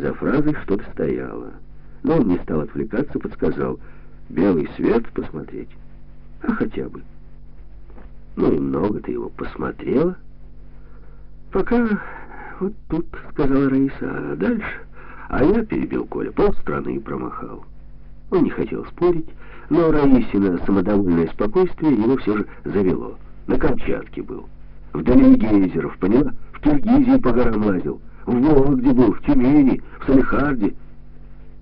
За фразой что-то стояло. Но он не стал отвлекаться, подсказал. «Белый свет посмотреть? А хотя бы». «Ну и много ты его посмотрела?» «Пока вот тут», — сказала Раиса, — «а дальше?» А я перебил Коля, полстраны промахал. Он не хотел спорить, но Раисина самодовольное спокойствие его все же завело. На Камчатке был. Вдали гейзеров, поняла? В Киргизии по горам лазил. В Вологде был, в Тюмени, в Салихарде.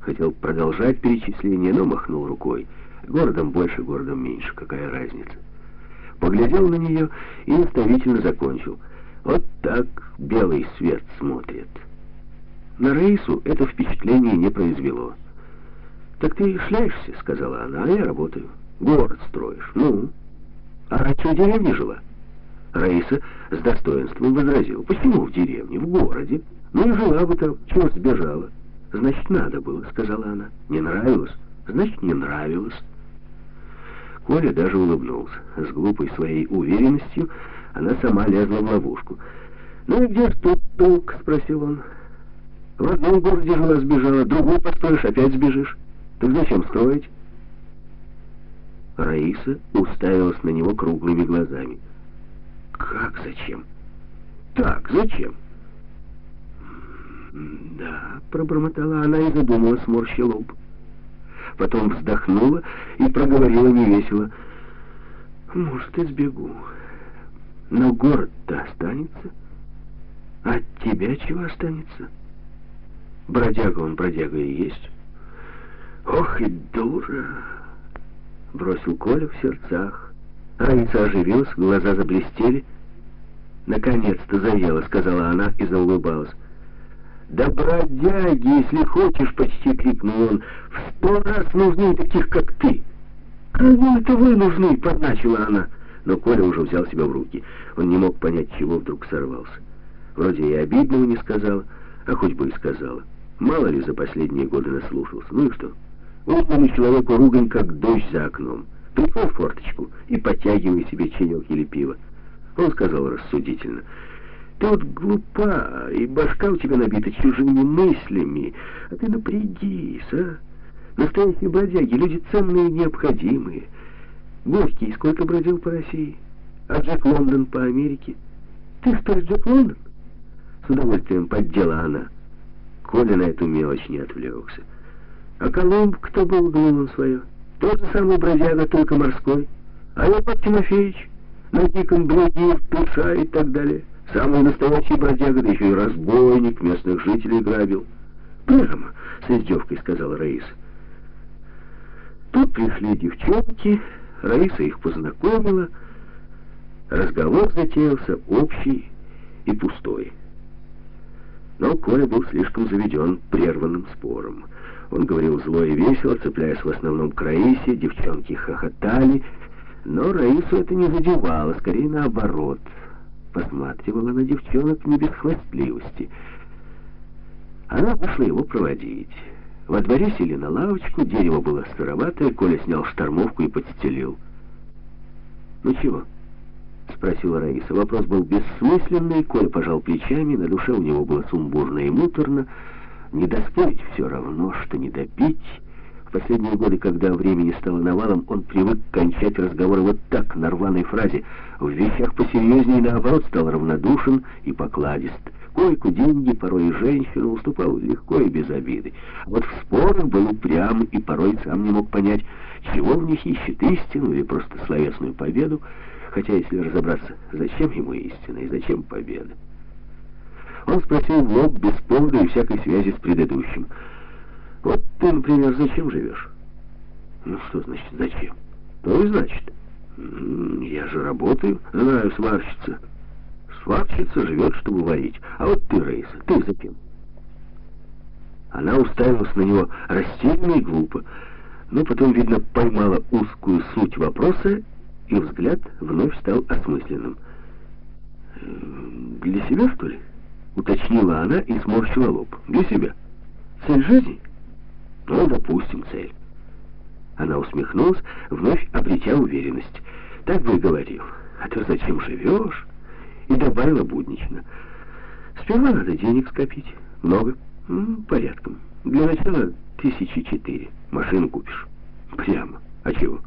Хотел продолжать перечисление, но махнул рукой. Городом больше, городом меньше, какая разница. Поглядел на нее и наставительно закончил. Вот так белый свет смотрит. На Раису это впечатление не произвело. «Так ты шляешься», — сказала она, — «а я работаю. Город строишь. Ну, а раньше в деревне жила?» Раиса с достоинством возразила. «Почему в деревне? В городе. Ну и жила бы там. Чего сбежала?» «Значит, надо было», — сказала она. «Не нравилось? Значит, не нравилось». Коля даже улыбнулся. С глупой своей уверенностью она сама лезла в ловушку. «Ну и где ж тут толк?» — спросил он. «В одном городе жила, сбежала, другую построишь, опять сбежишь». Так зачем строить? Раиса уставилась на него круглыми глазами. Как зачем? Так, зачем? Да, пробормотала она и задумалась, морща лоб. Потом вздохнула и проговорила невесело. Может, и сбегу. Но город-то останется. От тебя чего останется? Бродяга он бродяга и есть. «Ох и дура!» — бросил Коля в сердцах. Раиса оживилась, глаза заблестели. «Наконец-то заела», — сказала она и заулыбалась. «Да бродяги, если хочешь!» — почти крикнул он. «В сто раз нужны таких, как ты!» «Кому это вы нужны?» — подначила она. Но Коля уже взял себя в руки. Он не мог понять, чего вдруг сорвался. Вроде и обидного не сказала, а хоть бы и сказала. Мало ли за последние годы наслушался. Ну и что? Умному человеку ругань, как дождь за окном. Прикрой форточку и подтягивай себе чаек или пиво. Он сказал рассудительно. Ты вот глупа, и башка у тебя набита чужими мыслями. А ты напрягись, а? Настоящие бродяги, люди ценные и необходимые. Горький сколько бродил по России, а Джек Лондон по Америке. Ты что Джек Лондон? С удовольствием поддела она. Коля на эту мелочь не отвлекся. А Колумб, кто был, он свое? Тот же самый бродяга, только морской. А Яков Тимофеевич, на диком бреге, туша и так далее. Самый настоящий бродяга, да еще и разбойник, местных жителей грабил. Прямо, с издевкой сказала Раиса. Тут пришли девчонки, Раиса их познакомила. Разговор затеялся общий и пустой. Но Коля был слишком заведен прерванным спором. Он говорил зло и весело, цепляясь в основном к Раисе, девчонки хохотали, но Раису это не задевало, скорее наоборот. Посматривала на девчонок не без хвастливости. Она вышла его проводить. Во дворе сели на лавочку, дерево было сыроватое, Коля снял штормовку и подстелил. «Ну чего?» — спросила Раиса. Вопрос был бессмысленный, Коля пожал плечами, на душе у него было сумбурно и муторно, не доспорить все равно, что не допить. В последние годы, когда времени стало навалом, он привык кончать разговоры вот так, на рваной фразе. В вещах посерьезнее, наоборот, стал равнодушен и покладист. Койку, деньги, порой и женщину уступал легко и без обиды. А вот в спорах был упрям и порой сам не мог понять, чего в них ищет истину или просто словесную победу, хотя, если разобраться, зачем ему истина и зачем победа. Он спросил в лоб без повода и всякой связи с предыдущим. «Вот ты, например, зачем живешь?» «Ну что значит зачем?» «То и значит. Я же работаю, знаю, сварщица. Сварщица живет, чтобы варить. А вот ты, Рейса, ты зачем?» Она уставилась на него растерянно и глупо, но потом, видно, поймала узкую суть вопроса, и взгляд вновь стал осмысленным. «Для себя, что ли?» Уточнила она и сморщила лоб. Для себя. Цель жизни? Ну, допустим, цель. Она усмехнулась, вновь обретя уверенность. Так бы и говорил. А ты зачем живешь? И добавила буднично. Сперва надо денег скопить. Много. Порядком. Для начала тысячи четыре. Машину купишь. Прямо. А чего?